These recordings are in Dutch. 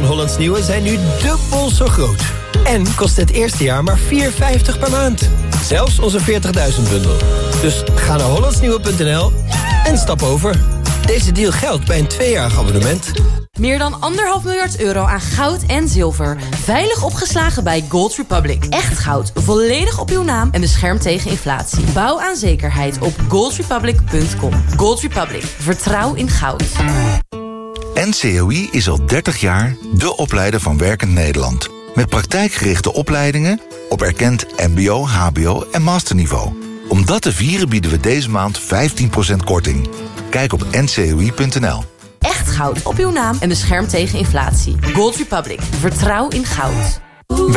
van Hollands Nieuwe zijn nu dubbel zo groot. En kost het eerste jaar maar 4,50 per maand. Zelfs onze 40.000-bundel. Dus ga naar hollandsnieuwe.nl en stap over. Deze deal geldt bij een tweejarig abonnement. Meer dan anderhalf miljard euro aan goud en zilver. Veilig opgeslagen bij Gold Republic. Echt goud, volledig op uw naam en beschermd tegen inflatie. Bouw aan zekerheid op goldrepublic.com. Gold Republic, vertrouw in goud. NCOI is al 30 jaar de opleider van Werkend Nederland. Met praktijkgerichte opleidingen op erkend mbo, hbo en masterniveau. Om dat te vieren bieden we deze maand 15% korting. Kijk op ncoi.nl. Echt goud op uw naam en beschermd tegen inflatie. Gold Republic, vertrouw in goud.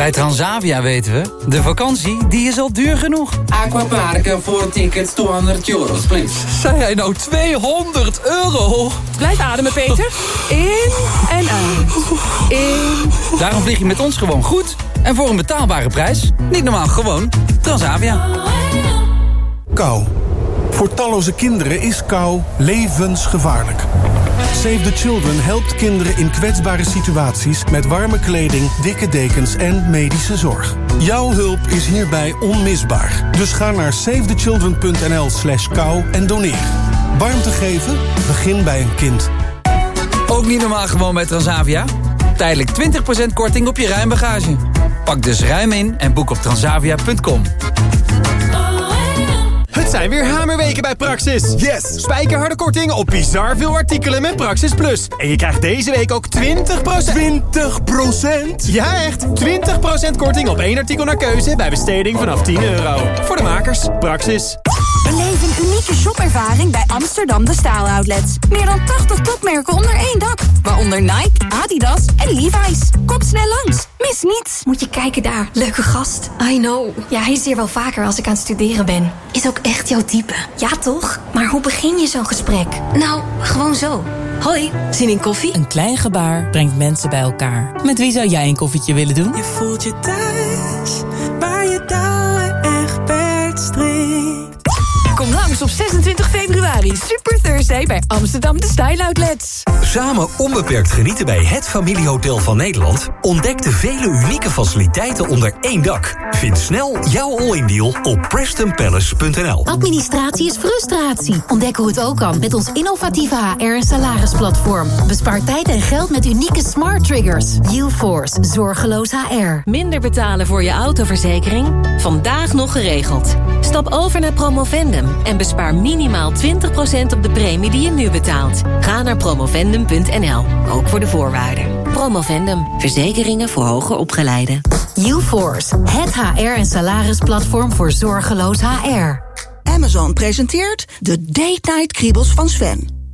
Bij Transavia weten we, de vakantie die is al duur genoeg. Aquaparken voor tickets 200 euros, please. Zei hij nou 200 euro? Blijf ademen, Peter. In en uit. In. Daarom vlieg je met ons gewoon goed. En voor een betaalbare prijs. Niet normaal, gewoon Transavia. Kou. Voor talloze kinderen is kou levensgevaarlijk. Save the Children helpt kinderen in kwetsbare situaties... met warme kleding, dikke dekens en medische zorg. Jouw hulp is hierbij onmisbaar. Dus ga naar savethechildren.nl slash kou en doneer. Warmte geven? Begin bij een kind. Ook niet normaal gewoon bij Transavia? Tijdelijk 20% korting op je ruimbagage. Pak dus ruim in en boek op transavia.com. Het zijn weer hamerweken bij Praxis. Yes! Spijkerharde korting op bizar veel artikelen met Praxis Plus. En je krijgt deze week ook 20%... 20%? Ja, echt! 20% korting op één artikel naar keuze bij besteding vanaf 10 euro. Voor de makers, Praxis. Beleef een unieke shopervaring bij Amsterdam De Staal Outlets. Meer dan 80 topmerken onder één dak. Waaronder Nike, Adidas en Levi's. Kom snel langs. Mis niets. Moet je kijken daar. Leuke gast. I know. Ja, hij is hier wel vaker als ik aan het studeren ben. Is ook echt jouw type. Ja, toch? Maar hoe begin je zo'n gesprek? Nou, gewoon zo. Hoi, zin in koffie? Een klein gebaar brengt mensen bij elkaar. Met wie zou jij een koffietje willen doen? Je voelt je thuis, Op 26 februari. Super Thursday bij Amsterdam De Style Outlets. Samen onbeperkt genieten bij het familiehotel van Nederland. Ontdek de vele unieke faciliteiten onder één dak. Vind snel jouw all-in deal op prestonpalace.nl. Administratie is frustratie. Ontdek hoe het ook kan met ons innovatieve HR- en salarisplatform. Bespaar tijd en geld met unieke smart triggers. UForce, zorgeloos HR. Minder betalen voor je autoverzekering? Vandaag nog geregeld. Stap over naar Promovendum en bespaar minimaal 20% op de premie die je nu betaalt. Ga naar promovendum.nl, ook voor de voorwaarden. Promovendum, verzekeringen voor hoger opgeleiden. UForce, het HR- en salarisplatform voor zorgeloos HR. Amazon presenteert de Date Night Kriebels van Sven.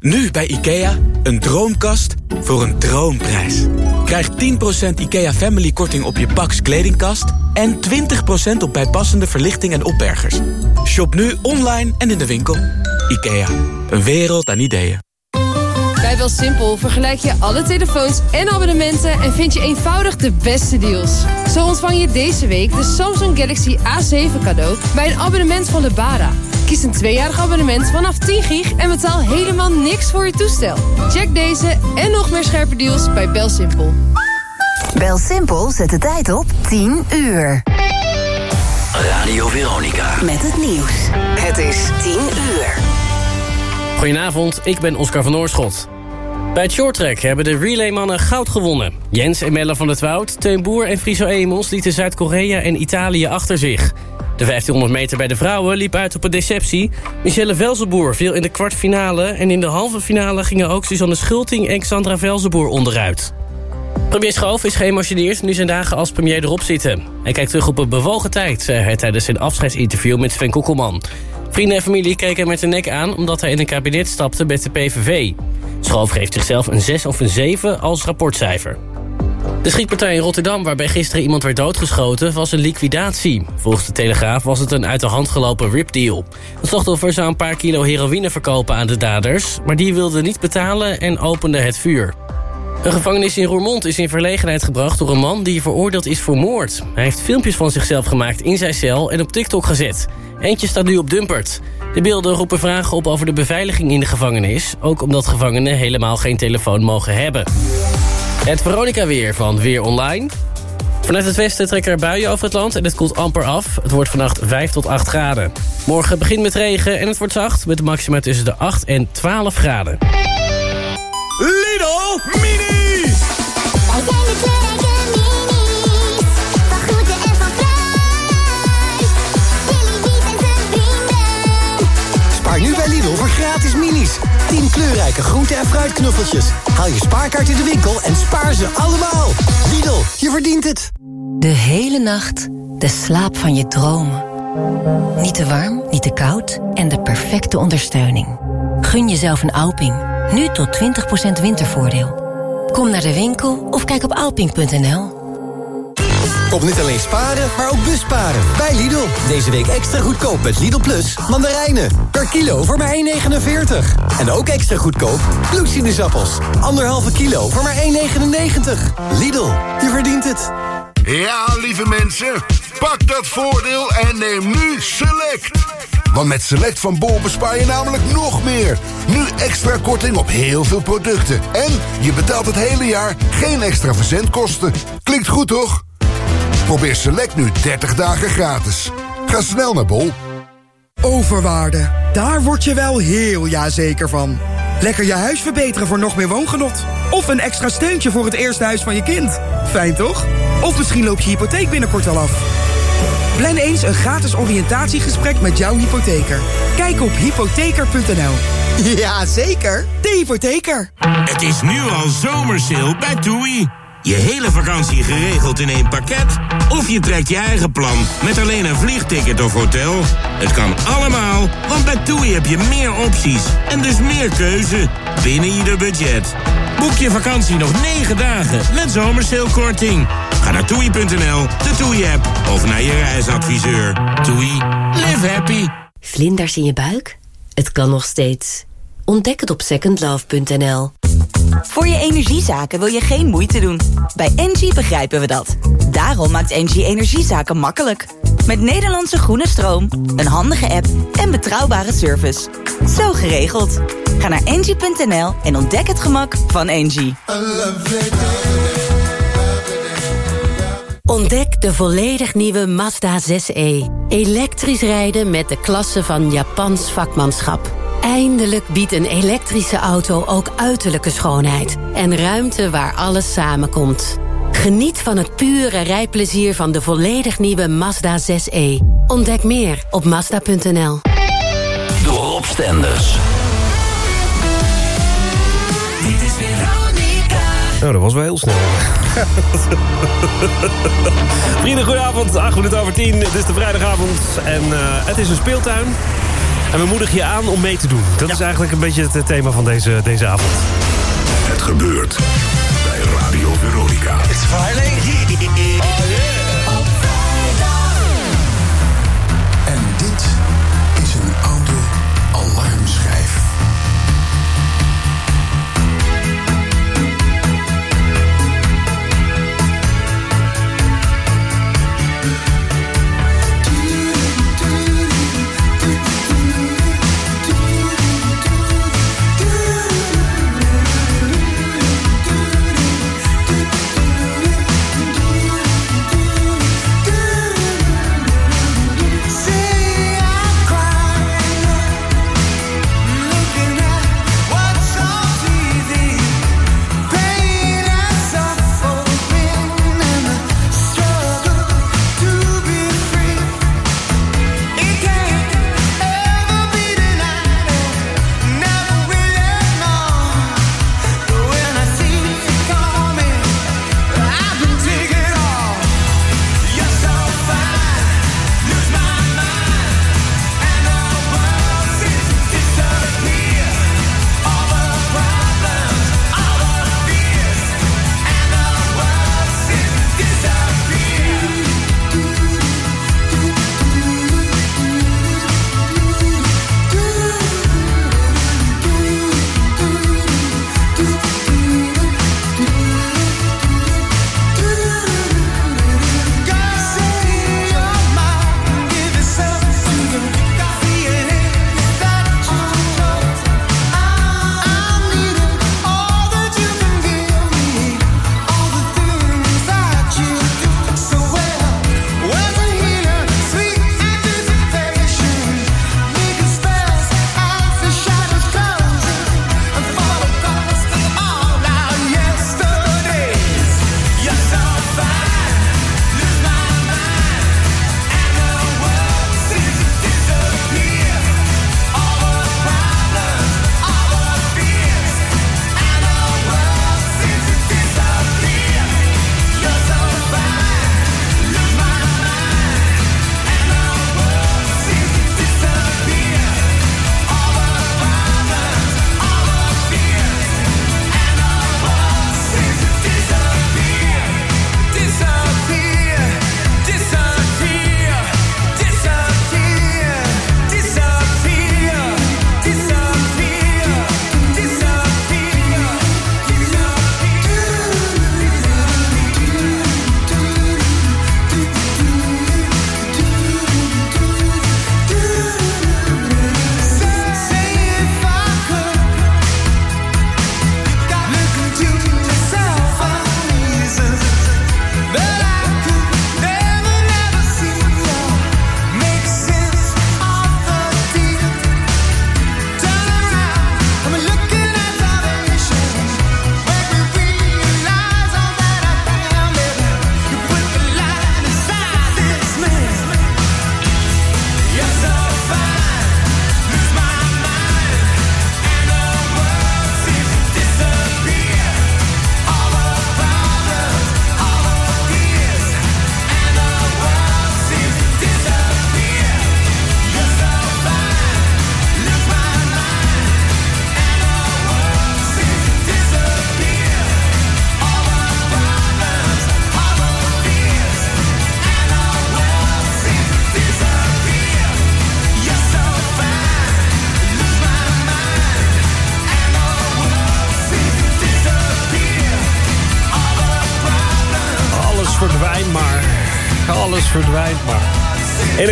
Nu bij IKEA, een droomkast voor een droomprijs. Krijg 10% IKEA Family Korting op je Pax Kledingkast... en 20% op bijpassende verlichting en opbergers. Shop nu online en in de winkel. IKEA, een wereld aan ideeën. Bij BelSimpel vergelijk je alle telefoons en abonnementen... en vind je eenvoudig de beste deals. Zo ontvang je deze week de Samsung Galaxy A7 cadeau... bij een abonnement van Lebara. Kies een tweejarig abonnement vanaf 10 gig... en betaal helemaal niks voor je toestel. Check deze en nog meer scherpe deals bij BelSimpel. BelSimpel zet de tijd op 10 uur. Radio Veronica. Met het nieuws. Het is 10 uur. Goedenavond, ik ben Oscar van Oorschot. Bij het shorttrack hebben de relaymannen goud gewonnen. Jens en Melle van het Woud, Teun Boer en Friso Emels... lieten Zuid-Korea en Italië achter zich. De 1500 meter bij de vrouwen liep uit op een deceptie. Michelle Velzenboer viel in de kwartfinale... en in de halve finale gingen ook Suzanne Schulting en Xandra Velzenboer onderuit. Premier Schoof is geëmotioneerd nu zijn dagen als premier erop zitten. Hij kijkt terug op een bewogen tijd, zei hij tijdens zijn afscheidsinterview met Sven Kokkelman. Vrienden en familie keken hem met de nek aan omdat hij in een kabinet stapte met de PVV. Schoof geeft zichzelf een 6 of een 7 als rapportcijfer. De schietpartij in Rotterdam, waarbij gisteren iemand werd doodgeschoten... was een liquidatie. Volgens de Telegraaf was het een uit de hand gelopen ripdeal. Het slachtoffer zou een paar kilo heroïne verkopen aan de daders... maar die wilden niet betalen en opende het vuur. Een gevangenis in Roermond is in verlegenheid gebracht door een man die veroordeeld is voor moord. Hij heeft filmpjes van zichzelf gemaakt in zijn cel en op TikTok gezet. Eentje staat nu op Dumpert. De beelden roepen vragen op over de beveiliging in de gevangenis... ook omdat gevangenen helemaal geen telefoon mogen hebben. Het Veronica-weer van Weer Online. Vanuit het westen trekken er buien over het land en het koelt amper af. Het wordt vannacht 5 tot 8 graden. Morgen begint met regen en het wordt zacht... met maxima tussen de 8 en 12 graden. Lidl Mini! Nu bij Lidl voor gratis minis. 10 kleurrijke groente- en fruitknuffeltjes. Haal je spaarkaart in de winkel en spaar ze allemaal. Lidl, je verdient het. De hele nacht de slaap van je dromen. Niet te warm, niet te koud en de perfecte ondersteuning. Gun jezelf een Alping. Nu tot 20% wintervoordeel. Kom naar de winkel of kijk op alping.nl. Kom niet alleen sparen, maar ook busparen. Bij Lidl. Deze week extra goedkoop met Lidl Plus mandarijnen. Per kilo voor maar 1,49. En ook extra goedkoop bloedsinusappels. Anderhalve kilo voor maar 1,99. Lidl, je verdient het. Ja, lieve mensen, pak dat voordeel en neem nu Select. Want met Select van Bol bespaar je namelijk nog meer. Nu extra korting op heel veel producten. En je betaalt het hele jaar geen extra verzendkosten. Klinkt goed, toch? Probeer Select nu 30 dagen gratis. Ga snel naar Bol. Overwaarde, daar word je wel heel jazeker van. Lekker je huis verbeteren voor nog meer woongenot. Of een extra steuntje voor het eerste huis van je kind. Fijn toch? Of misschien loopt je hypotheek binnenkort al af. Plan eens een gratis oriëntatiegesprek met jouw hypotheker. Kijk op hypotheker.nl. Ja, zeker. De hypotheker. Het is nu al zomersale bij TUI. Je hele vakantie geregeld in één pakket? Of je trekt je eigen plan met alleen een vliegticket of hotel? Het kan allemaal, want bij TUI heb je meer opties en dus meer keuze binnen ieder budget. Boek je vakantie nog 9 dagen met zomersalekorting. Ga naar toei.nl, de TUI-app of naar je reisadviseur. TUI, live happy. Vlinders in je buik? Het kan nog steeds. Ontdek het op secondlove.nl. Voor je energiezaken wil je geen moeite doen. Bij Engie begrijpen we dat. Daarom maakt Engie energiezaken makkelijk. Met Nederlandse groene stroom, een handige app en betrouwbare service. Zo geregeld. Ga naar engie.nl en ontdek het gemak van Engie. Ontdek de volledig nieuwe Mazda 6e. Elektrisch rijden met de klasse van Japans vakmanschap. Eindelijk biedt een elektrische auto ook uiterlijke schoonheid. En ruimte waar alles samenkomt. Geniet van het pure rijplezier van de volledig nieuwe Mazda 6e. Ontdek meer op Mazda.nl. De Rob Stenders. Dit is Veronica. Nou, dat was wel heel snel. Vrienden, goedenavond. 8 minuten over 10. Het is de vrijdagavond en uh, het is een speeltuin. En we moedigen je aan om mee te doen. Dat is eigenlijk een beetje het thema van deze, deze avond. Het gebeurt bij Radio Veronica. It's Friday.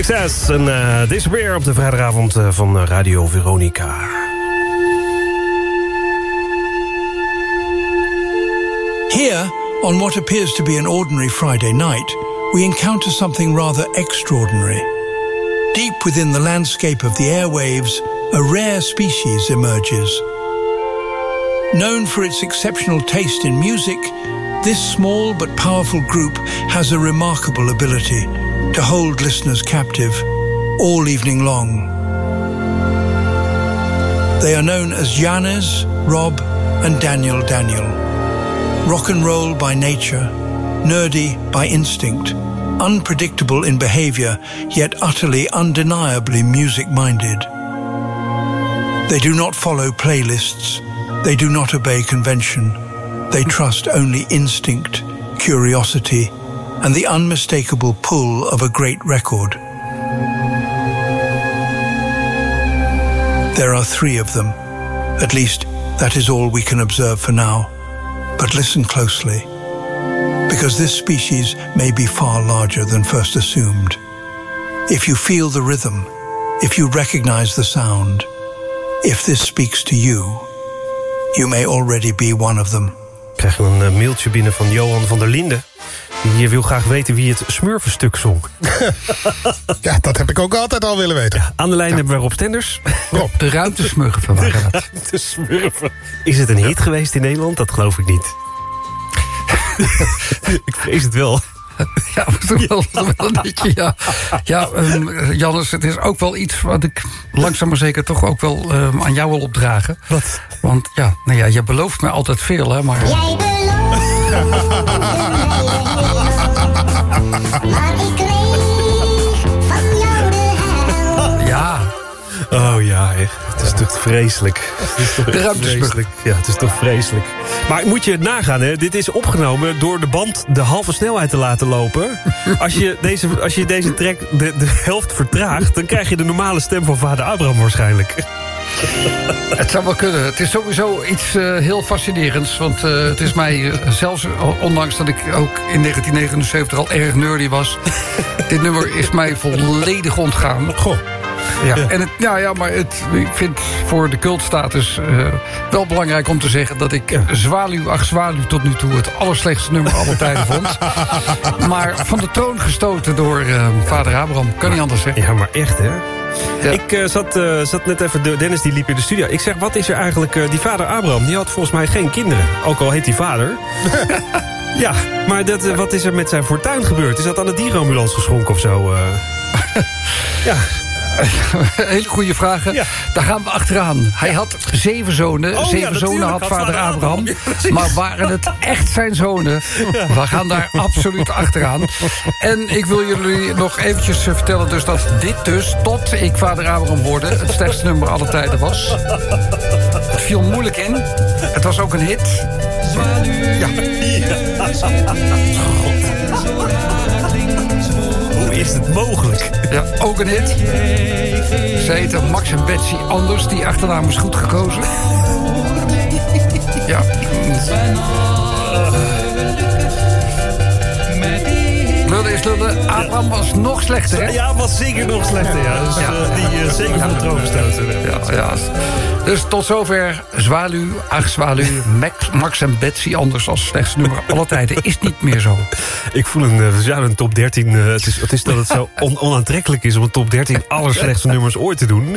En uh, op de vrijdagavond uh, van Radio Veronica. Here, on what appears to be an ordinary Friday night... we encounter something rather extraordinary. Deep within the landscape of the airwaves, a rare species emerges. Known for its exceptional taste in music, this small but powerful group has a remarkable ability to hold listeners captive all evening long. They are known as Janes, Rob, and Daniel Daniel. Rock and roll by nature, nerdy by instinct, unpredictable in behavior, yet utterly undeniably music minded. They do not follow playlists, they do not obey convention. They trust only instinct, curiosity, and the unmistakable pull of a great record. There are three of them. At least, that is all we can observe for now. But listen closely, because this species may be far larger than first assumed. If you feel the rhythm, if you recognize the sound, if this speaks to you, you may already be one of them. krijg een uh, mailtje binnen van Johan van der Linden. Die wil graag weten wie het Smurfenstuk zong. ja, dat heb ik ook altijd al willen weten. Ja, aan de lijn ja. hebben we Rob Stenders. Rob, de ruimtesmurfen waren dat. De smurfen. Is het een hit geweest in Nederland? Dat geloof ik niet. ik vrees het wel. Ja, toch wel, wel een beetje, ja. Ja, um, Jannes, het is ook wel iets wat ik langzaam maar zeker toch ook wel um, aan jou wil opdragen. Wat? Want ja, nou ja, je belooft me altijd veel, hè, maar... Jij belooft maar Oh ja, echt. Het is toch vreselijk. Het is toch de vreselijk. Ja, het is toch vreselijk. Maar moet je het nagaan, hè? Dit is opgenomen door de band de halve snelheid te laten lopen. Als je deze, als je deze track de, de helft vertraagt... dan krijg je de normale stem van vader Abraham waarschijnlijk. Het zou wel kunnen. Het is sowieso iets uh, heel fascinerends. Want uh, het is mij, uh, zelfs ondanks dat ik ook in 1979 al erg nerdy was... dit nummer is mij volledig ontgaan. Goh. Ja, En het, ja, ja, maar het, ik vind voor de cultstatus uh, wel belangrijk om te zeggen... dat ik ja. Zwaluw, ach Zwaluw tot nu toe het allerslechtste nummer aller tijden vond. maar van de troon gestoten door uh, vader Abraham. Kan niet anders zeggen. Ja, maar echt, hè? Ja. Ik uh, zat, uh, zat net even, de, Dennis die liep in de studio. Ik zeg, wat is er eigenlijk... Uh, die vader Abraham, die had volgens mij geen kinderen. Ook al heet hij vader. ja, maar dat, wat is er met zijn fortuin gebeurd? Is dat aan de dierenambulance geschonken of zo? ja, Hele goede vragen. Ja. Daar gaan we achteraan. Hij ja. had zeven zonen. Oh, zeven ja, zonen had vader Abraham. maar waren het echt zijn zonen? We gaan daar absoluut achteraan. En ik wil jullie nog eventjes vertellen dus dat dit dus, tot ik vader Abraham hoorde... het slechtste nummer alle tijden was. Het viel moeilijk in. Het was ook een hit. Ja. Hoe is het mogelijk? Ja, ook een hit. Ze heten Max en Betsy Anders. Die achternaam is goed gekozen. Ja. Is lullen. Abraham was nog slechter, hè? Ja, was zeker nog slechter, ja. Dus ja. Uh, die uh, zeker van de troon gestoten. Ja, ja. Dus tot zover Zwaluw, ach Zwaluw, Max, Max en Betsy anders als slechtste nummer alle tijden. Is niet meer zo. Ik voel een, ja, een top 13. Uh, het, is, het is dat het zo on, onaantrekkelijk is om een top 13 allerslechtste nummers ooit te doen.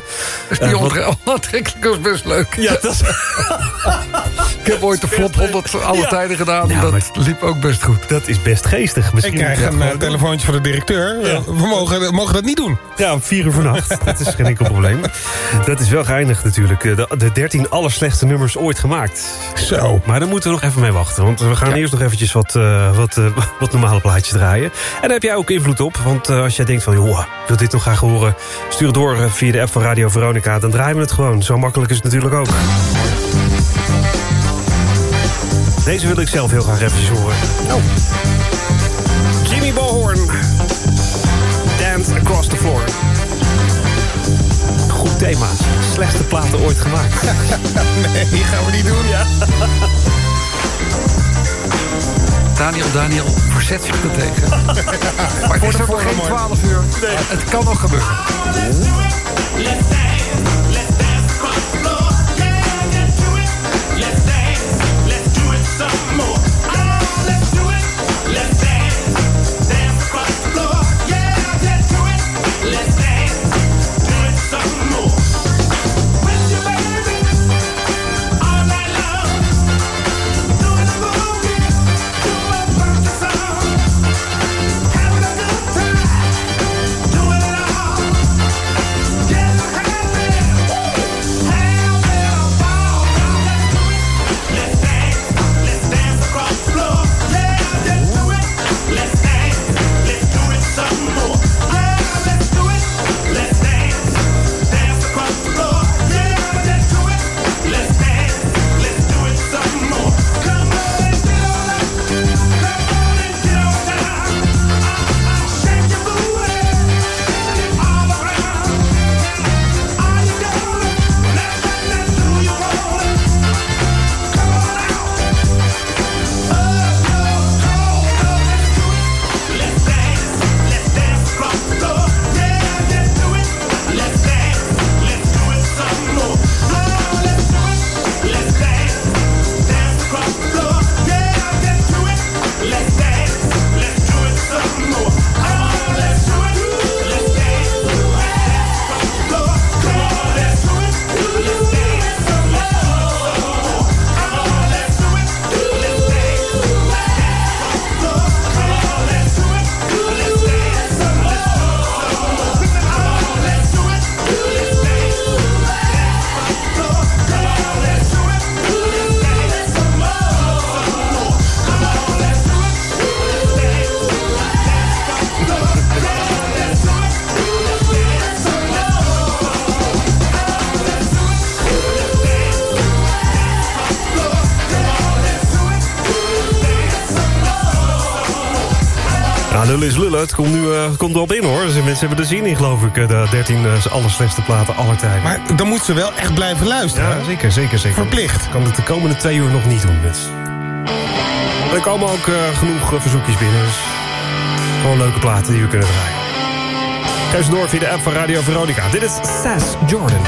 Dus die uh, onaantrekkelijk was best leuk. Ja, dat is... Ik heb ooit de flop 100 alle ja. tijden gedaan. Ja, dat liep ook best goed. Dat is best geestig. Misschien Ik krijg een uh, telefoontje van de directeur. Ja. We mogen, mogen dat niet doen. Ja, om vier uur vannacht. dat is geen enkel probleem. Dat is wel geëindigd natuurlijk. De, de 13 allerslechtste nummers ooit gemaakt. Zo. Maar daar moeten we nog even mee wachten. Want we gaan ja. eerst nog eventjes wat, uh, wat, uh, wat normale plaatjes draaien. En daar heb jij ook invloed op. Want uh, als jij denkt van, joh, ik wil dit nog graag horen... stuur het door via de app van Radio Veronica. Dan draaien we het gewoon. Zo makkelijk is het natuurlijk ook. Deze wil ik zelf heel graag even horen. Oh. Jimmy Bohorn. Dance Across the Floor. Goed thema. Slechtste platen ooit gemaakt. nee, die gaan we niet doen. Ja. Daniel, Daniel, verzet zich er tegen. maar het is ook nog geen 12 uur. Het kan nog gebeuren. Het komt nu eh, komt erop in hoor. Dus mensen hebben er zin in geloof ik. eh, De 13 uh, allerslechtste platen aller tijden. Maar dan moeten ze wel echt blijven luisteren. Ja, zeker, zeker, zeker. Verplicht. Kan het de komende twee uur nog niet doen. Dus. Er komen ook uh, genoeg uh, verzoekjes binnen. Dus gewoon leuke platen die we kunnen draaien. Geef ze door via de app van Radio Veronica. Dit is Sass Jordan.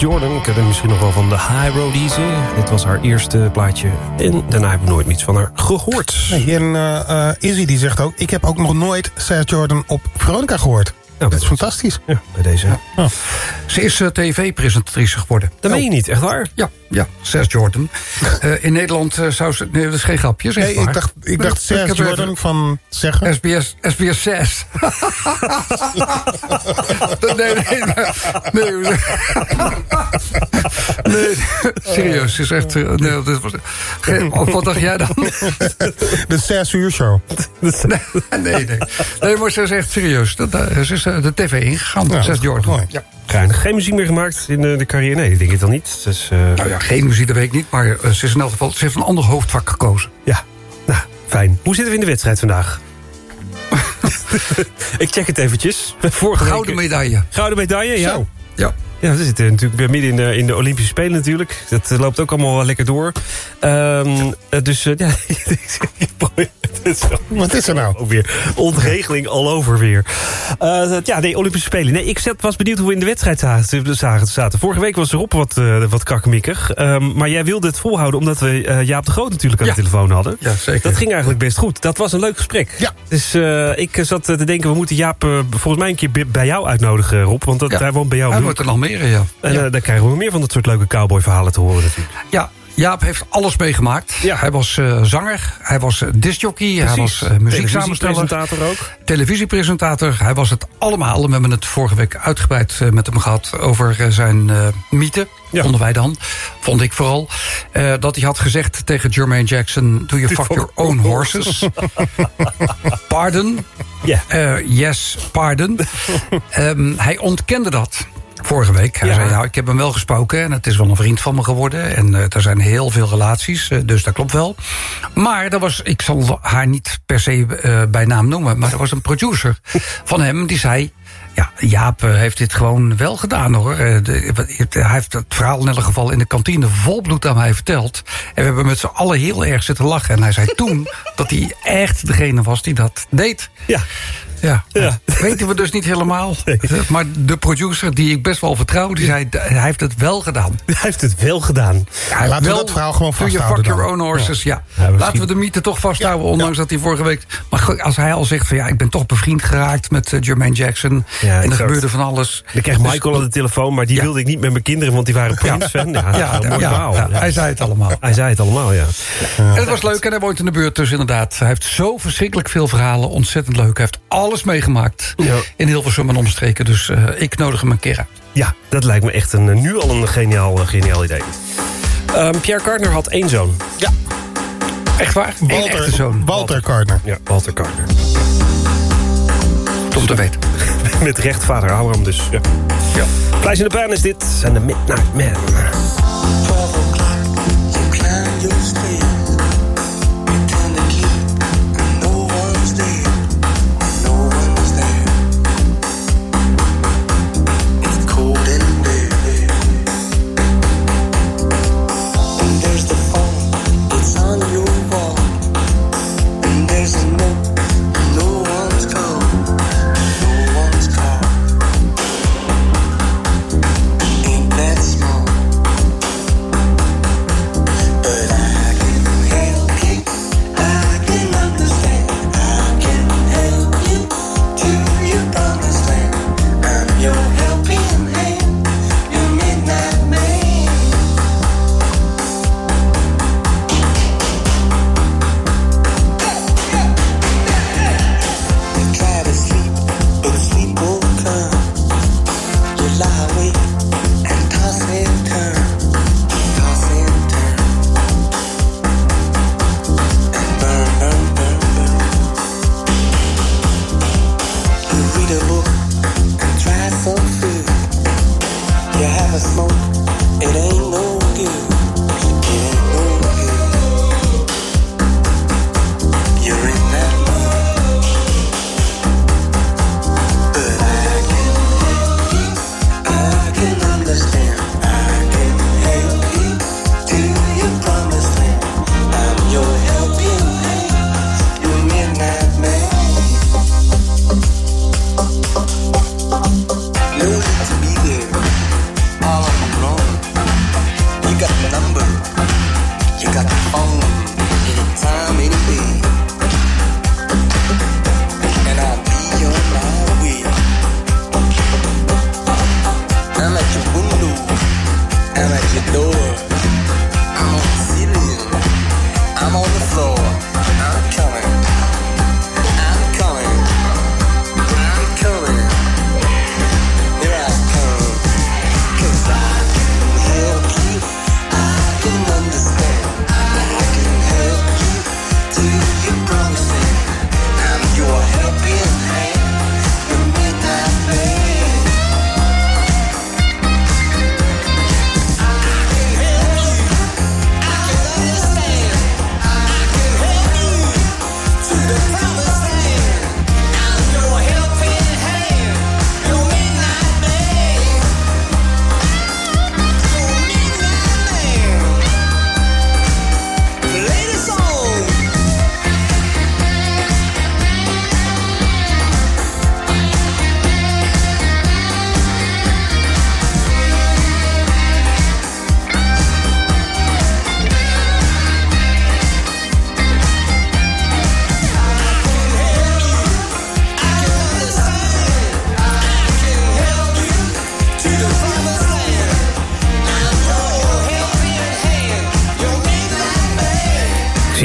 Jordan, ik ken hem misschien nog wel van de High Road Easy. Dit was haar eerste plaatje en daarna heb ik nooit iets van haar gehoord. Nee, en eh, eh, Izzy die zegt ook... ik heb ook nog nooit Sass Jordan op Veronica gehoord. dat is fantastisch. Ja, bij deze. Ze is eh, tv-presentatrice geworden. Dat meen je niet, echt waar? Ja, ja Sass Jordan. Eh, in Nederland eh, zou ze... Nee, dat is geen grapje, zeg Nee, maar. ik dacht, ik dacht heb Jordan van zeggen. SBS, SBS 6. nee, nee, nee. Nee, nee, serieus, is echt... eh, Nee, dit was, wat dacht jij dan? De Sass Uur Show. Nee, nee, nee. Nee, maar ze is echt serieus. Dat, ze is de tv ingegaan, Ja, Sass Jordan. Ja. Geinig. Geen muziek meer gemaakt in de, de carrière? Nee, denk ik dan niet. Dus, eh, Nou ja, geen muziek, dat weet ik niet. Maar eh, ze is in elk geval... Ze heeft een ander hoofdvak gekozen. Ja, nou, fijn. Hoe zitten we in de wedstrijd vandaag? ik check het eventjes. Vorige Gouden week- medaille. Gouden medaille, ja. Zo. Ja. Ja, we zitten natuurlijk weer midden in de, in de Olympische Spelen natuurlijk. Dat eh, loopt ook allemaal wel lekker door. Ehm, eh, dus eh, ja, Wat is er nou? ook weer ontregeling all over weer. Ja, nee, Olympische Spelen. Nee, ik was benieuwd hoe we in de wedstrijd zaten. zaten-. Vorige week was erop wat, eh wat kakkemikkig. Ehm, maar jij wilde het volhouden omdat we Jaap de Groot natuurlijk aan Ja. de telefoon hadden. Ja, zeker. Dat ging eigenlijk best goed. Dat was een leuk gesprek. Ja. Dus ik zat te denken, we moeten Jaap volgens mij een keer bij- jou uitnodigen, Rob. Want dat, Ja. hij woont bij jou. Hij wordt er nog ja. en ja. eh, dan krijgen we meer van dat soort leuke cowboy-verhalen te horen natuurlijk. Ja, Jaap heeft alles meegemaakt. Ja. Hij was eh, zanger, hij was uh, discjockey, hij was uh, muzieksamensteller. Ook. Televisiepresentator, hij was het allemaal. We hebben het vorige week uitgebreid uh, met hem gehad over zijn mythe. Ja. Vonden wij dan, vond ik vooral. Dat hij had gezegd tegen Jermaine Jackson... Do you fuck your own horses? pardon? Yeah. yes, pardon. um, hij ontkende dat vorige week. Hij ja. zei, ja, ik heb hem wel gesproken en het is wel een vriend van me geworden. En uh, er zijn heel veel relaties, uh, dus dat klopt wel. Maar er was, ik zal haar niet per se uh, bij naam noemen... maar er was een producer van hem die zei... Ja, Jaap heeft dit gewoon wel gedaan hoor. De, hij heeft het verhaal in ieder geval in de kantine volbloed aan mij verteld. En we hebben met z'n allen heel erg zitten lachen. En hij zei toen dat hij echt degene was die dat deed. Ja. Ja, ja. weten we dus niet helemaal. Nee. Maar de producer, die ik best wel vertrouw, die zei... hij heeft het wel gedaan. Hij heeft het wel gedaan. Ja, Laten wel, we dat verhaal gewoon vasthouden. Do you fuck your own horses, ja. ja. ja Laten we de mythe toch vasthouden, ondanks dat hij vorige week... Maar als hij al zegt van ja, ik ben toch bevriend geraakt met uh, Jermaine Jackson... en er gebeurde van alles. Dan kreeg Michael aan de telefoon, maar die wilde ik niet met mijn kinderen... want die waren Prince-fan. Ja, ja, mooi verhaal. hij zei het allemaal. Hij zei het allemaal, ja. En het was leuk en hij woont in de buurt, dus inderdaad. Hij heeft zo verschrikkelijk veel verhalen, ontzettend leuk. Hij heeft alles meegemaakt. Ja. In Hilversum en omstreken. Dus uh, ik nodig hem een keer uit. Ja, dat lijkt me echt een, nu al een geniaal, uh, geniaal idee. Um, Pierre Cardner had één zoon. Ja. Echt waar? Eén Walter, echte zoon. Walter Cardner. Ja, Walter Cardner. Om te weten. Met recht vader Abraham dus. Ja. ja. In de pijn is dit. En de Midnight Man.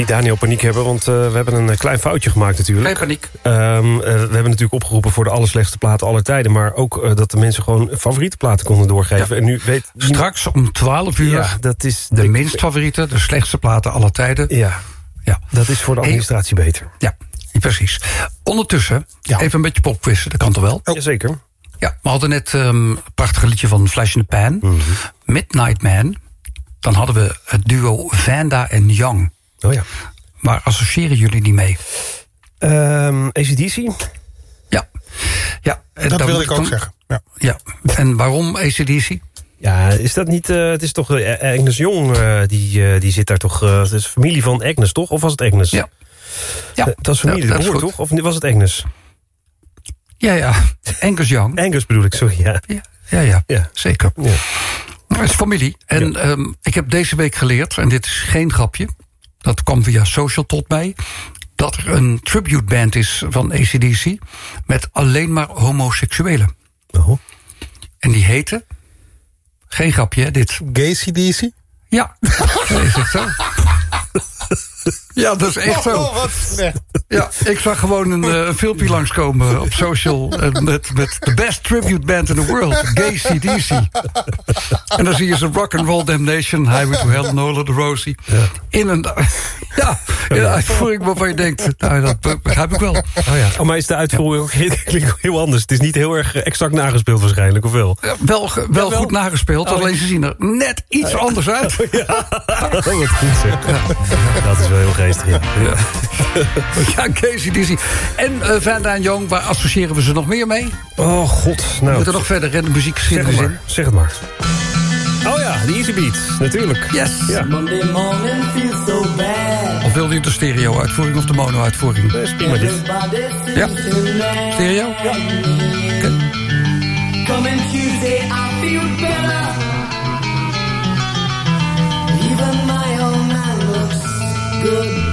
Niet Daniel paniek hebben, want eh, we hebben een eh, klein foutje gemaakt natuurlijk. Geen paniek. Ehm, eh, we hebben natuurlijk opgeroepen voor de allerslechtste platen aller tijden... maar ook dat de mensen gewoon favoriete platen konden doorgeven. En nu weet Straks om 12 uur Ja, dat is... de minst favoriete, de slechtste platen aller tijden. Ja, ja. dat is voor de administratie beter. Ja, precies. Ondertussen, even een beetje popquizzen, dat kan toch wel? Jazeker. Ja, we hadden net ehm, een prachtig liedje van Flash in the Pan. Mhm. Midnight Man. Dan hadden we het duo Vanda en Young. Oh ja. Maar associëren jullie die mee? Um, ACDC? Ja. ja Dat wilde ik ook dan- zeggen. Ja. Ja, en waarom ACDC? Ja, is dat niet... eh, het is toch eh, Agnes Jong, eh, die, eh, die zit daar toch... het is familie van Agnes, toch? Of was het Agnes? Ja. Ja, dat was familie, ja, dat de is broer, goed. toch? Of was het Agnes? Ja, ja. Angus Young. Angus bedoel ik, sorry, ja. Ja, ja, Ja. zeker. Ja. Maar het is familie. En ehm, ik heb deze week geleerd, en dit is geen grapje... dat kwam via social tot mij... dat er een tribute band is van ACDC... met alleen maar homoseksuelen. Oh. En die heette... Geen grapje, hè, dit. Gay CDC? Ja, dat is echt zo. Ja, dat is echt zo. Oh, wat slecht. Ja, ik zag gewoon een, eh, een filmpje langskomen op social... eh, met, met the best tribute band in the world, Gay CDC. En dan zie je ze Rock and Roll Damnation, Highway to Hell, Nola de Rosie. In een... Ja, in een uitvoering waarvan je denkt, nou, dat be- begrijp ik wel. Oh ja. Oh, maar is de uitvoering ook heel, anders? Het is niet heel erg eh, exact nagespeeld waarschijnlijk, of wel? Ja, wel, wel goed nagespeeld, Oh, alleen ze zien er net iets anders uit. Oh, wat goed zeg. Dat is wel heel geestig, ja. Ja, Casey Dizzy. En uh, Young, waar associëren we ze nog meer mee? Oh god, We nou... moeten nog verder in de Zeg muziekgeschiedenis in. maar, zeg het maar. Ja, de Easy Beat, natuurlijk. Yes. Ja. Monday morning feels so bad. Of wil je de stereo-uitvoering of de mono-uitvoering? Dat is prima dit. Ja? Stereo? Coming Tuesday, I feel better. Even my old man looks good.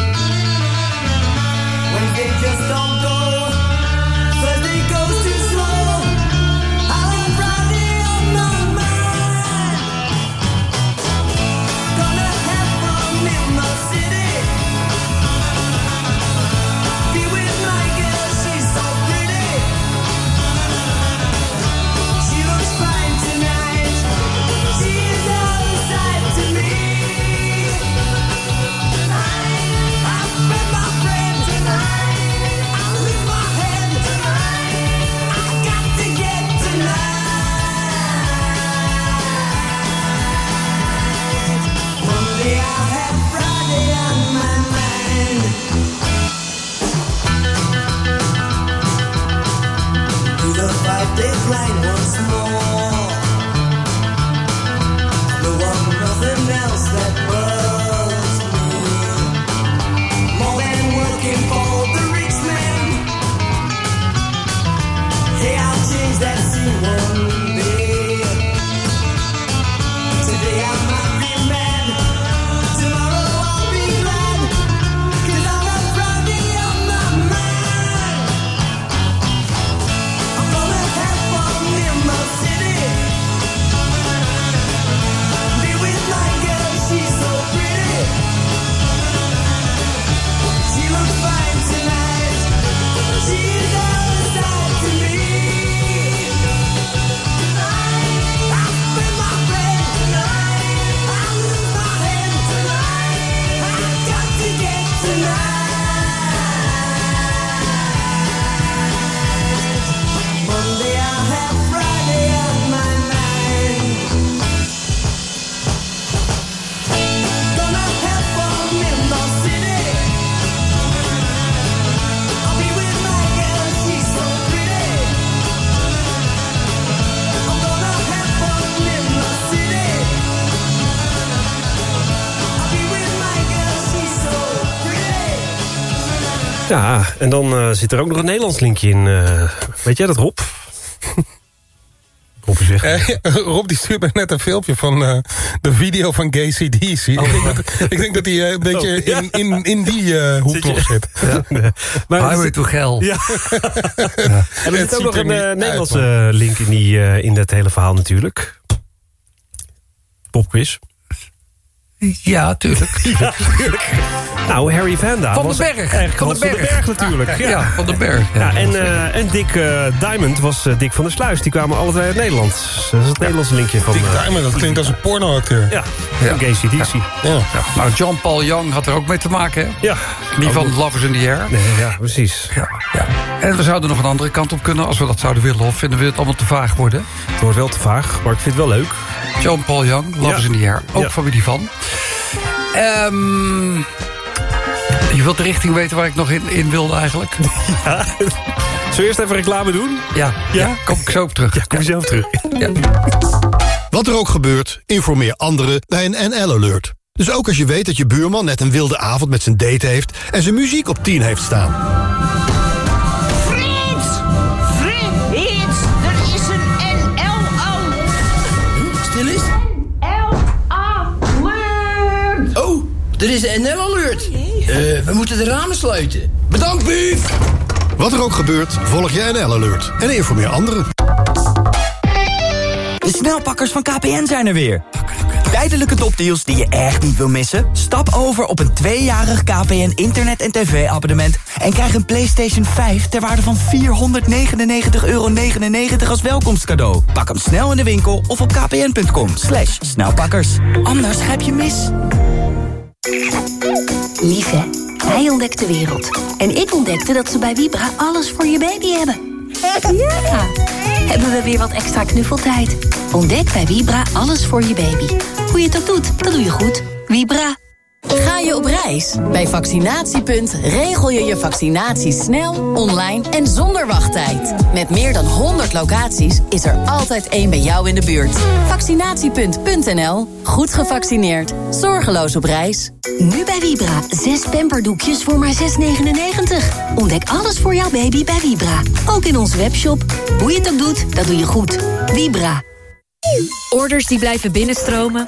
En dan eh, zit er ook nog een Nederlands linkje in. eh, weet jij dat, Rob? Rob. Eh, Rob die stuurt mij net een filmpje van eh, de video van Gay CDC. ik, denk dat, ik denk dat hij een beetje Oh, ja. in, in, in die eh hoek Zit. Maar Highway to Hell. Ja. En er Het zit ook nog een Nederlandse link in, die, in dat hele verhaal natuurlijk. Popquiz. Ja, tuurlijk. Nou, Harry Vanda. Van den Berg. Echt Van Hans den Berg. natuurlijk. Ja, Ja, Van den Berg. Ja. Ja, en, eh, en Dick eh, Diamond was eh, Dick van der Sluis. Die kwamen alle twee uit Nederland. Dat is het Nederlandse linkje van... Dick Diamond, dat klinkt als een pornoacteur. Ja, van Casey DC. Ja. Nou, John Paul Young had er ook mee te maken, hè? Ja. Die van Lovers in the Air. Nee, ja, precies. Ja, ja. En we zouden nog een andere kant op kunnen als we dat zouden willen. Of vinden we het allemaal te vaag worden? Het wordt wel te vaag, maar ik vind het wel leuk. John Paul Young, Lovers Ja. in the Air. Ook Ja. familie van. Ehm, je wilt de richting weten waar ik nog in, in wilde eigenlijk? Ja. Zullen we eerst even reclame doen? Ja, ja. kom ik zo op terug. Ja, kom je zelf terug. Ja. Wat er ook gebeurt, informeer anderen bij een NL-alert. Dus ook als je weet dat je buurman net een wilde avond met zijn date heeft... en zijn muziek op 10 heeft staan. Er is een NL-alert. Eh, we moeten de ramen sluiten. Bedankt, Bief. Wat er ook gebeurt, volg je NL-alert. En informeer anderen. De snelpakkers van KPN zijn er weer. Tijdelijke topdeals die je echt niet wil missen? Stap over op een tweejarig KPN internet- en tv-abonnement... en krijg een PlayStation 5 ter waarde van 499,99 euro als welkomstcadeau. Pak hem snel in de winkel of op kpn.com. Slash snelpakkers. Anders grijp je mis. Lieve, hij ontdekt de wereld. En ik ontdekte dat ze bij Vibra alles voor je baby hebben. Ja! Hebben we weer wat extra knuffeltijd. Ontdek bij Vibra alles voor je baby. Hoe je het ook doet, dat doe je goed. Vibra. Ga je op reis? Bij Vaccinatiepunt regel je je vaccinatie snel, online en zonder wachttijd. Met meer dan 100 locaties is er altijd één bij jou in de buurt. Vaccinatiepunt.nl. Goed gevaccineerd. Zorgeloos op reis. Nu bij Vibra. Zes pamperdoekjes voor maar 6,99. Ontdek alles voor jouw baby bij Vibra. Ook in onze webshop. Hoe je het ook doet, dat doe je goed. Vibra. Orders die blijven binnenstromen.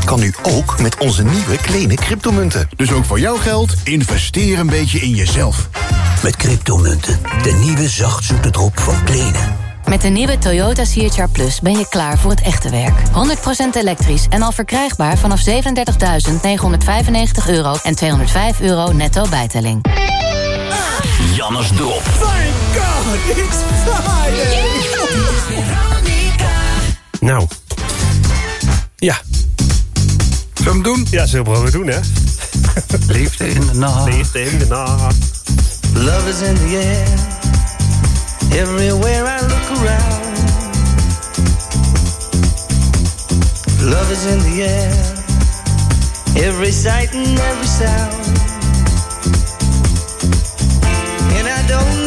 Dat kan nu ook met onze nieuwe kleine cryptomunten. Dus ook voor jouw geld, investeer een beetje in jezelf. Met cryptomunten, de nieuwe zachtzoete drop van Kleene. Met de nieuwe Toyota CHR Plus ben je klaar voor het echte werk. 100% elektrisch en al verkrijgbaar vanaf 37.995 euro en 205 euro netto bijtelling. Jannes drop. Thank God, it's Friday! Nou. Ja. Zullen we hem doen? Ja, zullen we hem doen, hè? Liefde in de nacht. Liefde in de nacht. Love is in the air. Everywhere I look around. Love is in the air. Every sight and every sound. And I don't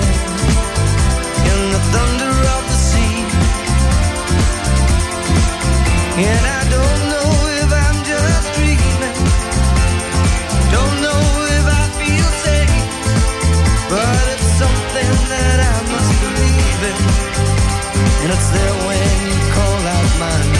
mind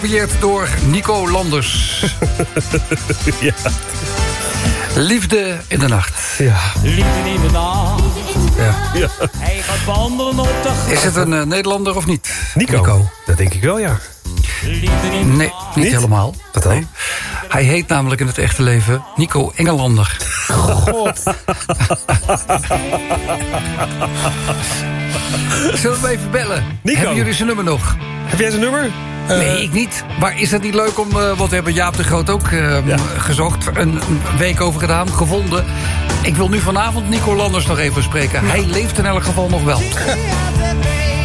Gekopieerd door Nico Landers. ja. Liefde in de nacht. Ja. Liefde in de nacht. Ja. Hij gaat wandelen op de gracht. Is het een eh, Nederlander of niet? Nico. Dat denk ik wel, ja. Nee, niet, helemaal. Wat dan? Nee. Hij heet namelijk in het echte leven Nico Engelander. God. Zullen we hem even bellen? Nico. Hebben jullie zijn nummer nog? Heb jij zijn nummer? Nee, ik niet. Maar is het niet leuk om... eh, want we hebben Jaap de Groot ook eh, gezocht. Een, een week over gedaan, gevonden. Ik wil nu vanavond Nico Landers nog even spreken. Hij leeft in elk geval nog wel.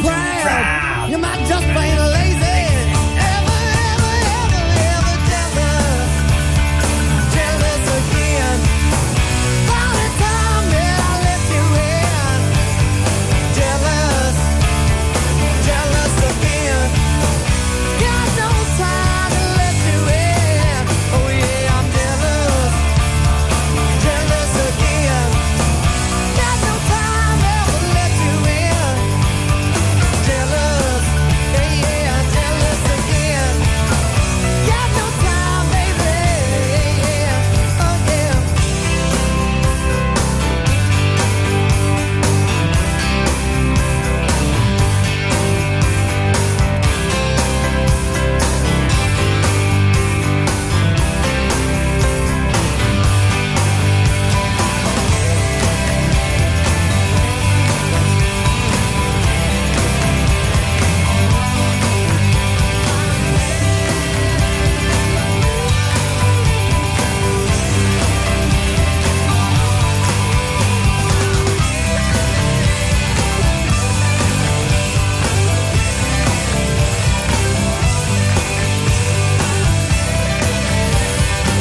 proud. proud. You might just be lazy.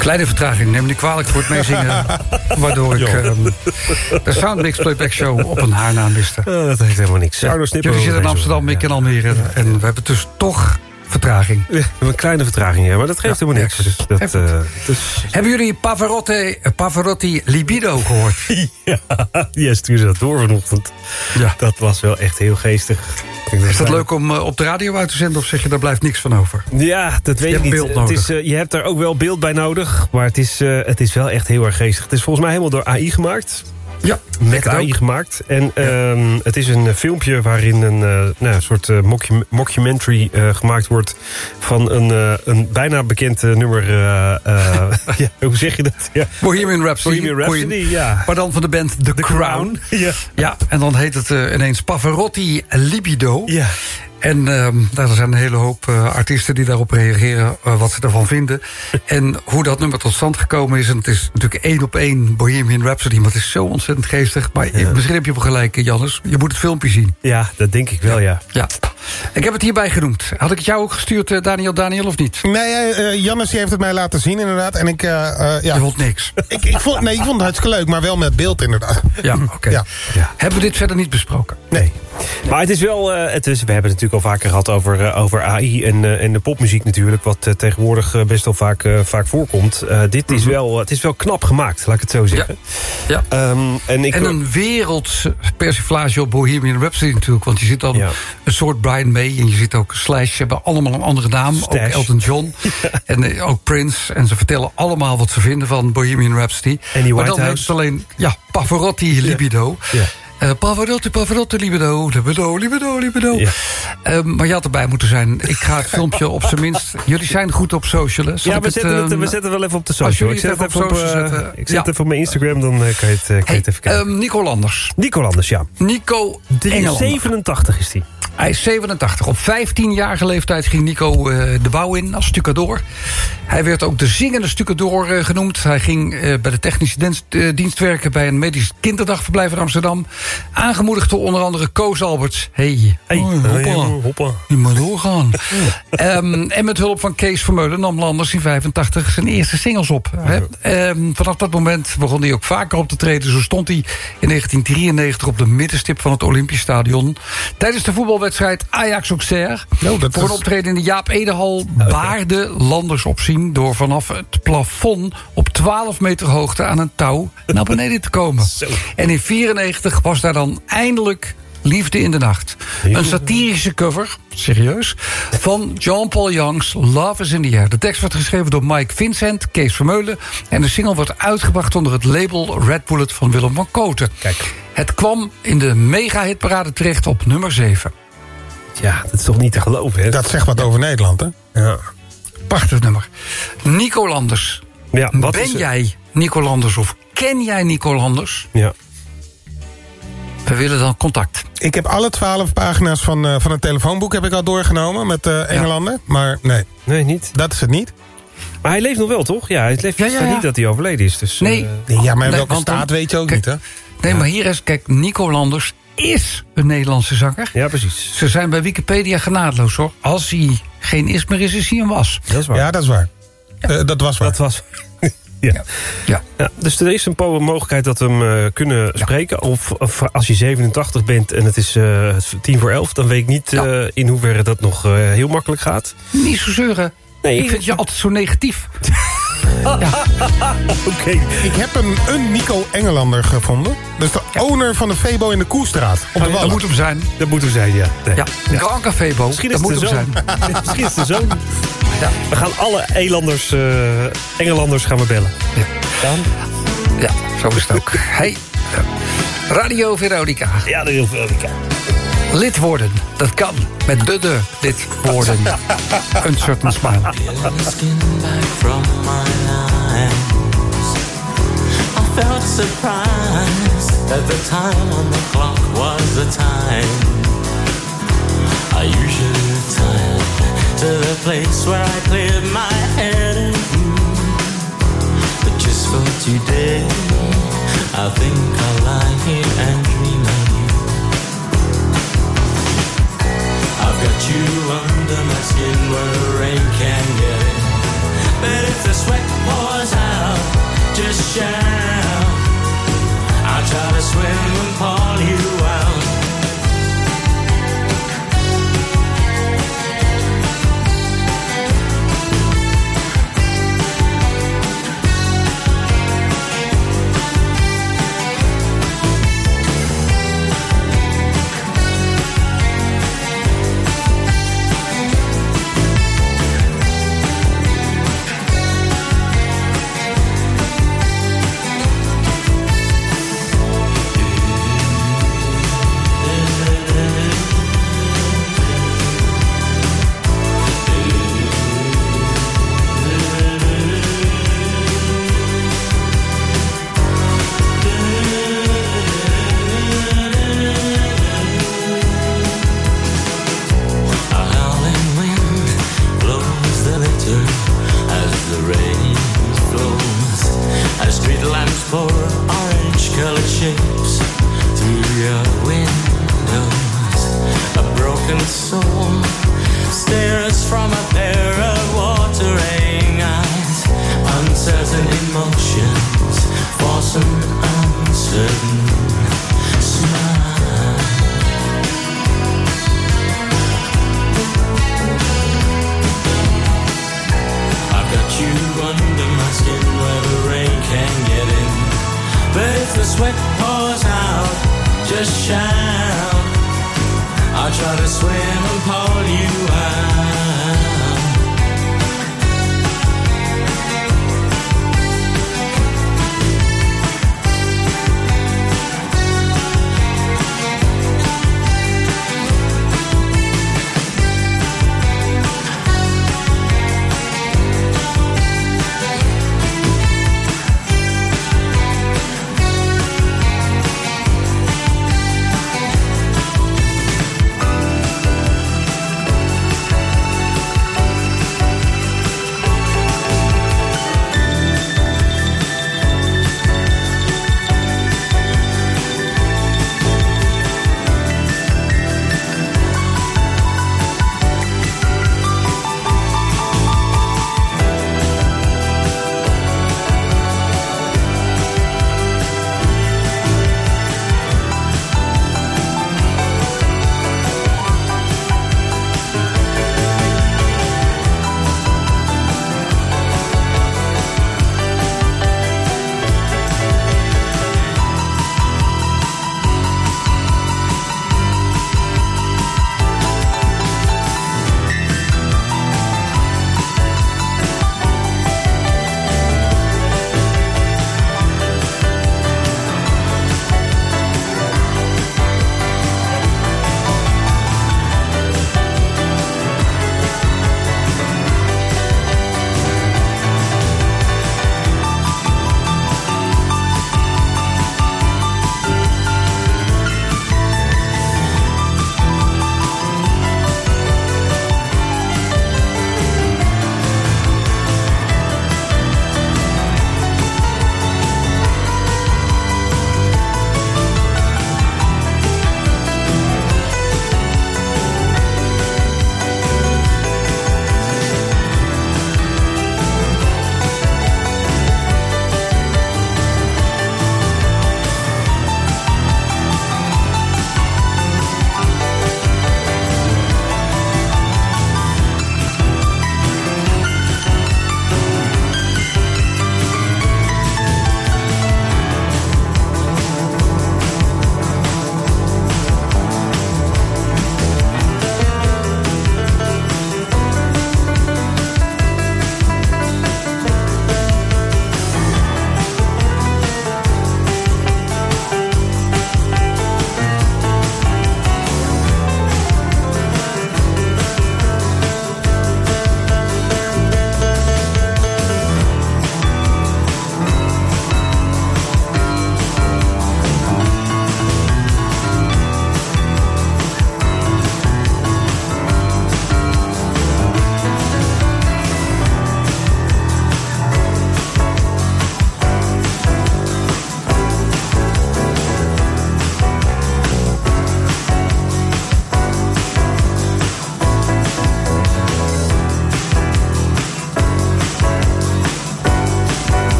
Kleine vertraging, neem me niet kwalijk voor het meezingen. waardoor ik ehm, de Soundmix Playback Show op een haarnaam miste. dat heeft helemaal niks. Ja, jullie zitten in Amsterdam, ik in Almere. En we hebben dus toch vertraging. Ja, een kleine vertraging, ja, maar dat geeft helemaal niks. Dus dat, eh, dus- Hebben jullie Pavarotti, Pavarotti Libido gehoord? ja, die stuurde dat door vanochtend. Ja. Dat was wel echt heel geestig. Is dat leuk om eh, op de radio uit te zenden of zeg je daar blijft niks van over? Ja, dat weet Je ik niet. beeld Het is, eh, je hebt daar ook wel beeld bij nodig. Maar het is, eh, het is wel echt heel erg geestig. Het is volgens mij helemaal door AI gemaakt. Ja, Met AI gemaakt. En ehm, het is een filmpje waarin een eh, nou, soort eh, mockum- mockumentary eh, gemaakt wordt... van een, een bijna bekend nummer... ja, hoe zeg je dat? Ja. Bohemian Rhapsody. Bohemian Rhapsody, ja. Maar dan van de band The, Crown. Ja. Ja, en dan heet het ineens Pavarotti Libido. Ja. En ehm, nou, er zijn een hele hoop eh, artiesten die daarop reageren, eh, wat ze ervan vinden. en hoe dat nummer tot stand gekomen is. En het is natuurlijk één op één Bohemian Rhapsody, maar het is zo ontzettend geestig. Maar eh, misschien heb je wel gelijk, eh, Jannes. Je moet het filmpje zien. Ja, dat denk ik wel, ja. Ja. Ik heb het hierbij genoemd. Had ik het jou ook gestuurd, Daniel, Daniel, of niet? Nee, eh, eh, Jannes heeft het mij laten zien inderdaad. En ik, eh, eh, ja. Je vond niks. ik, ik vond, nee, ik vond het hartstikke leuk, maar wel met beeld inderdaad. Ja, oké. Ja. Hebben we dit verder niet besproken? Nee. Maar het is wel, eh, het is, we hebben het natuurlijk al vaker gehad over, eh, over AI en, eh, en de popmuziek natuurlijk, wat eh, tegenwoordig best wel vaak, vaak voorkomt. Dit is wel, het is wel knap gemaakt, laat ik het zo zeggen. Ja. Ehm, en ik, En een werelds persiflage op Bohemian Rhapsody natuurlijk. Want je ziet dan een soort Brian May. En je ziet ook Slash. Ze hebben allemaal een andere naam. Ook. Elton John. En ook Prince. En ze vertellen allemaal wat ze vinden van Bohemian Rhapsody. En die maar dan het alleen ja, Pavarotti Libido. Ja. Eh, Pavarotti, Pavarotti, libido, libido, libido, libido. Ehm, maar je had erbij moeten zijn. Ik ga het filmpje op zijn minst... Jullie zijn goed op social, ja, we zetten, het, ehm, we zetten wel even op de als social. jullie Ik zet het even op, eh, zetten. ik zet Ja. even op mijn Instagram, dan eh, kan je het, kan je het even kijken. Ehm, Nico Landers. Nico Landers, ja. Nico Drie- Engelander. 87 is die. Hij is 87. Op 15-jarige leeftijd ging Nico eh, de bouw in als stucador. Hij werd ook de zingende stucador eh, genoemd. Hij ging eh, bij de technische dienst, dienst werken... bij een medisch kinderdagverblijf in Amsterdam. Aangemoedigd door onder andere Koos Alberts. Hey, hoppa. hoppa. Je moet doorgaan. Ehm, en met hulp van Kees Vermeulen nam Landers in 85 zijn eerste singles op. Hè. Ehm, vanaf dat moment begon hij ook vaker op te treden. Zo stond hij in 1993 op de middenstip van het Olympisch Stadion. Tijdens de voetbalwedstrijd Ajax-Auxerre. voor een optreden in de Jaap Edehal baarde Landers opzien... door vanaf het plafond op 12 meter hoogte aan een touw naar beneden te komen. En in 94 was daar dan eindelijk Liefde in de Nacht. Een satirische cover, serieus, van Jean-Paul Young's Love is in the Air. De tekst werd geschreven door Mike Vincent, Kees Vermeulen... en de single wordt uitgebracht onder het label Red Bullet van Willem van Koten. Kijk. Het kwam in de mega-hitparade terecht op nummer 7. Ja, dat is toch niet te geloven, hè? Dat zegt wat over Nederland, hè? Ja. Prachtig nummer. Nico Landers. Ja, wat ben is, jij Nico Landers of ken jij Nico Landers? Ja. We willen dan contact. Ik heb alle twaalf pagina's van, eh, van het telefoonboek heb ik al doorgenomen met eh Engelanden. Maar nee, Nee, niet. dat is het niet. Maar hij leeft nog wel, toch? Ja, het leeft Ja, ja, niet dat hij overleden is. Dus, Nee. eh, Ja, maar in Nee, welke dan- staat weet je ook Kijk, niet, hè? Nee, maar hier is, kijk, Nico Landers is een Nederlandse zanger. Ja, precies. Ze zijn bij Wikipedia genadeloos, hoor. Als hij geen is meer is, is hij een was. Dat is waar. Ja, dat is waar. Eh, dat was waar. Dat was. ja. Ja. Ja, dus er is een mogelijkheid dat we hem eh, kunnen spreken. Of, of als je 87 bent en het is eh, tien voor elf... dan weet ik niet eh, in hoeverre dat nog eh, heel makkelijk gaat. Niet zo zeuren. Nee, ik ik- vind je altijd zo negatief. Oké. Ik heb een, een Nico Engelander gevonden. Dat is de owner van de Febo in de Koestraat. Op de Dat Wallen. moet hem zijn. Dat moet er zijn, ja. Nee. Ja, Grand Café Bo. Misschien Dat is moet het hem de zijn. zoon. Misschien is het de zoon. We gaan alle Elanders, eh Engelanders gaan we bellen. Ja. Dan? Ja, zo is het ook. Hey, Radio Veronica. Ja, de Veronica. Lid worden, dat kan. Met de de lid worden. Een certain smile. Felt surprised that the time on the clock was the time. I usually return to the place where I cleared my head. But just for today, I think I'll lie here and dream of you. I've got you under my skin where the rain can get in. But if the sweat pours out, just shout. I'll try to swim and pull you out.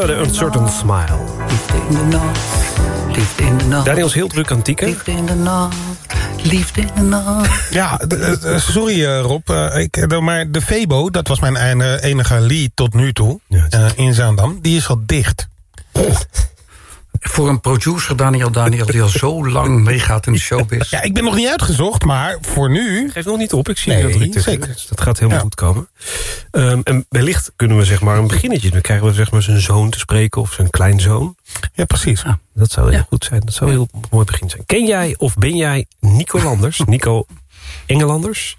The, the Uncertain Smile. Liefde in de nacht, liefde in de nacht. Daniel is heel druk aan tikken. Liefde in de nacht, liefde in de nacht. Ja, d- d- sorry eh, Rob, eh, ik, eh, maar de Febo, dat was mijn enige lead tot nu toe eh, in Zaandam, die is al dicht. Voor een producer, Daniel Daniel, die al zo lang meegaat in de showbiz. Ja, ik ben nog niet uitgezocht, maar voor nu... Geef nog niet op, ik zie Nee, dat er niet zeker. Dus dat gaat helemaal goed komen. Ehm, en wellicht kunnen we zeg maar een beginnetje. Dan krijgen we zeg maar zijn zoon te spreken of zijn kleinzoon. Ja, precies. Dat zou heel goed zijn. Dat zou een heel mooi begin zijn. Ken jij of ben jij Nico Landers? Nico Engelanders?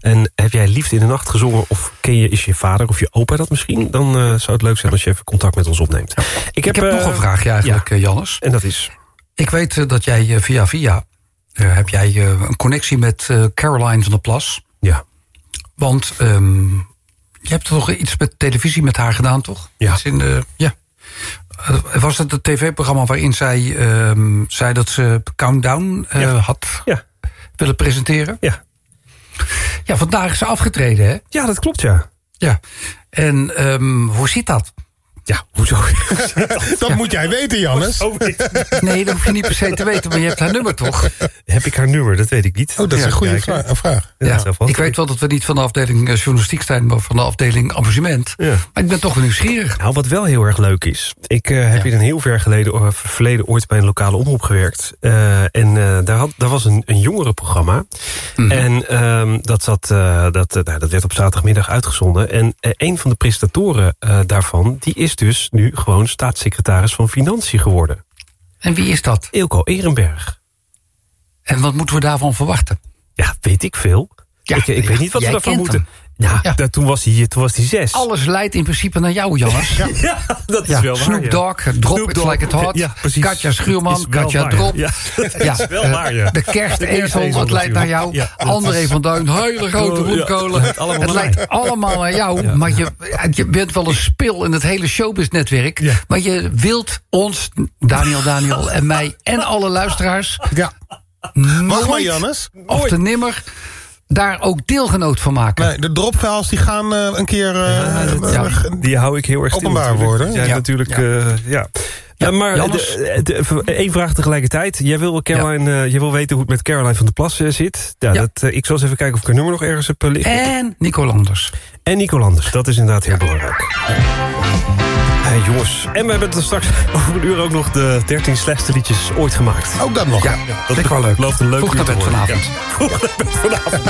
En heb jij Liefde in de Nacht gezongen? Of ken je, is je vader of je opa dat misschien? Dan eh, zou het leuk zijn als je even contact met ons opneemt. Ik heb, eh, nog een vraagje eigenlijk, eh, Jannes. En dat is? Ik weet eh, dat jij eh, via via... eh, heb jij eh, een connectie met eh, Caroline van der Plas. Ja. Want ehm, je hebt toch iets met televisie met haar gedaan, toch? Ja. Iets in de, ja. Eh, was het het tv-programma waarin zij ehm, zei dat ze Countdown eh, had willen presenteren? Ja. Ja, vandaag is ze afgetreden, hè? Ja, dat klopt, ja. Ja. En ehm, hoe zit dat? Ja, hoezo? dat moet jij weten, Jannes. Nee, dat hoef je niet per se te weten, maar je hebt haar nummer toch? Heb ik haar nummer? Dat weet ik niet. Oh, dat is Ja, een goede vraag. Ja, ik weet wel dat we niet van de afdeling eh, journalistiek zijn, maar van de afdeling amusement. Ja. Maar ik ben toch wel nieuwsgierig. Nou, wat wel heel erg leuk is. Ik eh, heb in een heel ver geleden, of verleden ooit bij een lokale omroep gewerkt. Eh, en eh, daar, had, daar was een, een jongerenprogramma. En ehm, dat, zat, eh, dat, eh, nou, dat werd op zaterdagmiddag uitgezonden. En eh, een van de presentatoren eh, daarvan... die is dus nu gewoon staatssecretaris van Financiën geworden. En wie is dat? Ilko Ehrenberg. En wat moeten we daarvan verwachten? Ja, weet ik veel. Ja, ik ik ja, weet niet wat we daarvan moeten. Ja, dat- toen, was hij, toen was hij zes. Alles leidt in principe naar jou, Jannes. Ja, dat is wel waar. Snoop. Dogg, Drop Snoop It Like It Hot. Katja Schuurman, Katja Drop. Ja, dat is wel waar, ja. De kerstezel, het leidt naar jou. dat André van Duin, hele grote Oh, roemkolen. het allemaal Het lijkt mij. allemaal naar jou. Maar je, je bent wel een spil in het hele showbiz-netwerk. Maar je wilt ons, Daniel Daniel en mij en alle luisteraars... Ja. Wacht maar, Jannes. of te nimmer daar ook deelgenoot van maken. Nee, de dropfiles die gaan eh, een keer eh, Ja, eh, Die hou ik heel erg stil. Openbaar natuurlijk. worden. Ja, Ja. natuurlijk. Ja. eh, ja. Ja, maar één vraag tegelijkertijd. Jij wil, Caroline, eh, jij wil weten hoe het met Caroline van der Plas zit. Ja, Ja. Dat, ik zal eens even kijken of ik haar nummer nog ergens heb liggen. En Nico Landers. En Nico Landers, dat is inderdaad heel belangrijk. Hey, jongens, en we hebben het straks over een uur ook nog de 13 slechtste liedjes ooit gemaakt. Ook dat nog. Ja, dat vind ik wel leuk. belooft een leuk Vroeg vanavond. Ja. Vroeg vanavond.